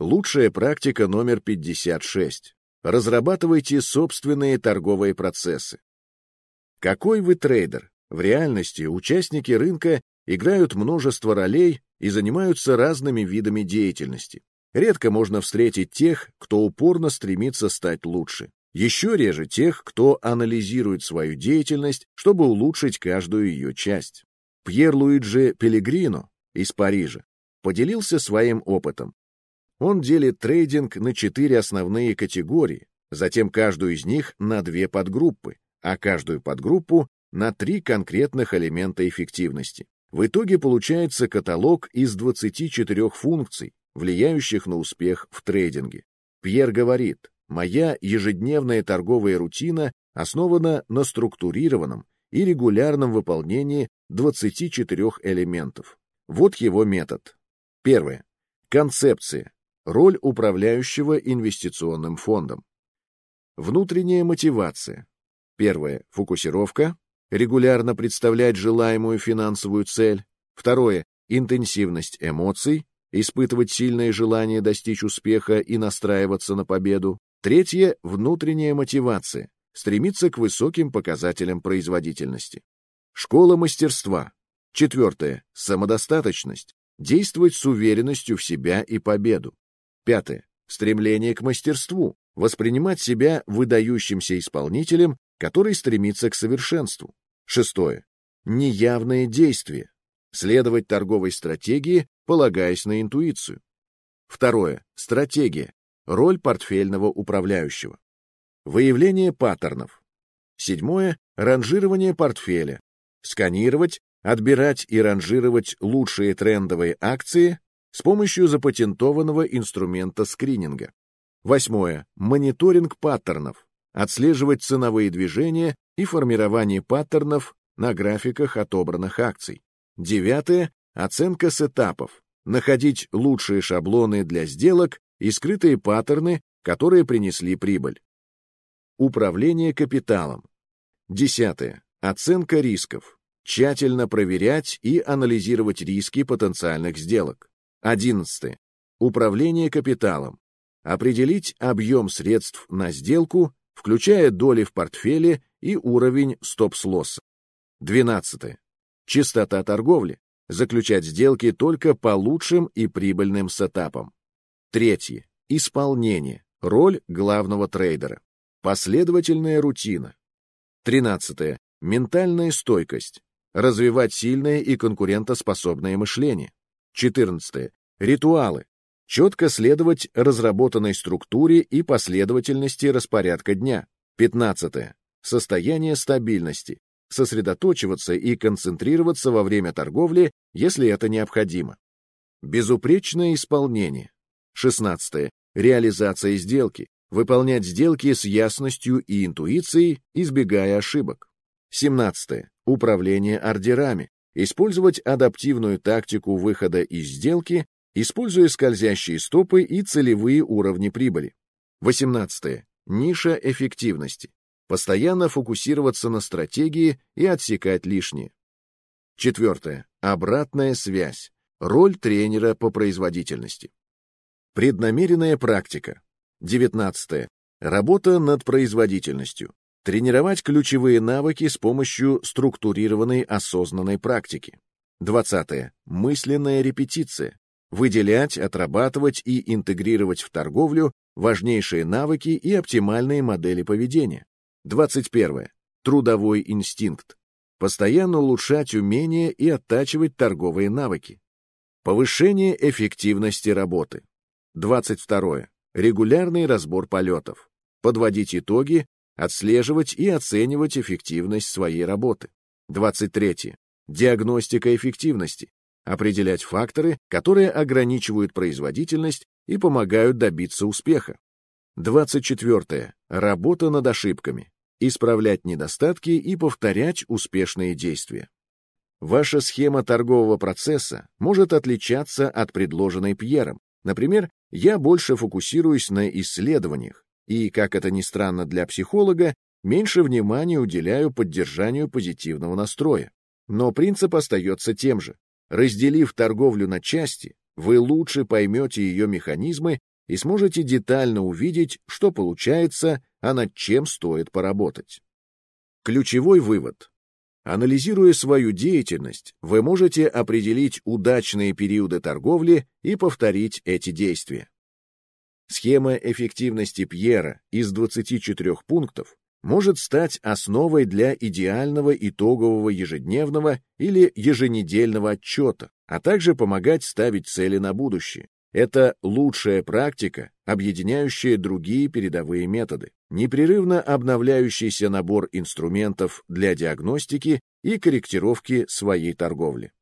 Лучшая практика номер 56. Разрабатывайте собственные торговые процессы. Какой вы трейдер? В реальности участники рынка играют множество ролей и занимаются разными видами деятельности. Редко можно встретить тех, кто упорно стремится стать лучше. Еще реже тех, кто анализирует свою деятельность, чтобы улучшить каждую ее часть. Пьер Луиджи Пелегрино из Парижа поделился своим опытом. Он делит трейдинг на четыре основные категории, затем каждую из них на две подгруппы, а каждую подгруппу на три конкретных элемента эффективности. В итоге получается каталог из 24 функций, влияющих на успех в трейдинге. Пьер говорит, моя ежедневная торговая рутина основана на структурированном и регулярном выполнении 24 элементов. Вот его метод. Первое. Концепция. Роль управляющего инвестиционным фондом. Внутренняя мотивация. Первое. Фокусировка. Регулярно представлять желаемую финансовую цель. Второе. Интенсивность эмоций. Испытывать сильное желание достичь успеха и настраиваться на победу. Третье. Внутренняя мотивация. Стремиться к высоким показателям производительности. Школа мастерства. Четвертое. Самодостаточность. Действовать с уверенностью в себя и победу. Пятое. Стремление к мастерству. Воспринимать себя выдающимся исполнителем, который стремится к совершенству. Шестое. Неявные действия. Следовать торговой стратегии, полагаясь на интуицию. Второе. Стратегия. Роль портфельного управляющего. Выявление паттернов. Седьмое. Ранжирование портфеля. Сканировать, отбирать и ранжировать лучшие трендовые акции с помощью запатентованного инструмента скрининга. Восьмое. Мониторинг паттернов. Отслеживать ценовые движения и формирование паттернов на графиках отобранных акций. Девятое. Оценка сетапов. Находить лучшие шаблоны для сделок и скрытые паттерны, которые принесли прибыль. Управление капиталом. Десятое. Оценка рисков. Тщательно проверять и анализировать риски потенциальных сделок. 11. Управление капиталом. Определить объем средств на сделку, включая доли в портфеле и уровень стоп-слосса. 12. Чистота торговли. Заключать сделки только по лучшим и прибыльным сетапам. Третье. Исполнение. Роль главного трейдера. Последовательная рутина. 13. Ментальная стойкость. Развивать сильное и конкурентоспособное мышление. 14. Ритуалы. Четко следовать разработанной структуре и последовательности распорядка дня. 15. Состояние стабильности. Сосредоточиваться и концентрироваться во время торговли, если это необходимо. Безупречное исполнение. 16. Реализация сделки. Выполнять сделки с ясностью и интуицией, избегая ошибок. 17. Управление ордерами использовать адаптивную тактику выхода из сделки, используя скользящие стопы и целевые уровни прибыли. 18. Ниша эффективности. Постоянно фокусироваться на стратегии и отсекать лишнее. 4. Обратная связь. Роль тренера по производительности. Преднамеренная практика. 19. Работа над производительностью. Тренировать ключевые навыки с помощью структурированной осознанной практики. 20. Мысленная репетиция. Выделять, отрабатывать и интегрировать в торговлю важнейшие навыки и оптимальные модели поведения. 21. Трудовой инстинкт. Постоянно улучшать умения и оттачивать торговые навыки. Повышение эффективности работы. 22. Регулярный разбор полетов. Подводить итоги, отслеживать и оценивать эффективность своей работы. 23. Диагностика эффективности. Определять факторы, которые ограничивают производительность и помогают добиться успеха. 24. Работа над ошибками. Исправлять недостатки и повторять успешные действия. Ваша схема торгового процесса может отличаться от предложенной Пьером. Например, я больше фокусируюсь на исследованиях, и, как это ни странно для психолога, меньше внимания уделяю поддержанию позитивного настроя. Но принцип остается тем же. Разделив торговлю на части, вы лучше поймете ее механизмы и сможете детально увидеть, что получается, а над чем стоит поработать. Ключевой вывод. Анализируя свою деятельность, вы можете определить удачные периоды торговли и повторить эти действия. Схема эффективности Пьера из 24 пунктов может стать основой для идеального итогового ежедневного или еженедельного отчета, а также помогать ставить цели на будущее. Это лучшая практика, объединяющая другие передовые методы, непрерывно обновляющийся набор инструментов для диагностики и корректировки своей торговли.